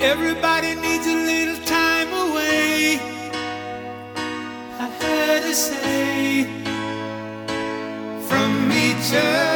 Everybody needs a little time away. I heard her say from each other.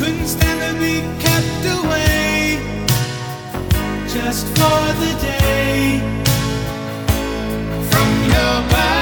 Couldn't stand to be kept away just for the day from your body.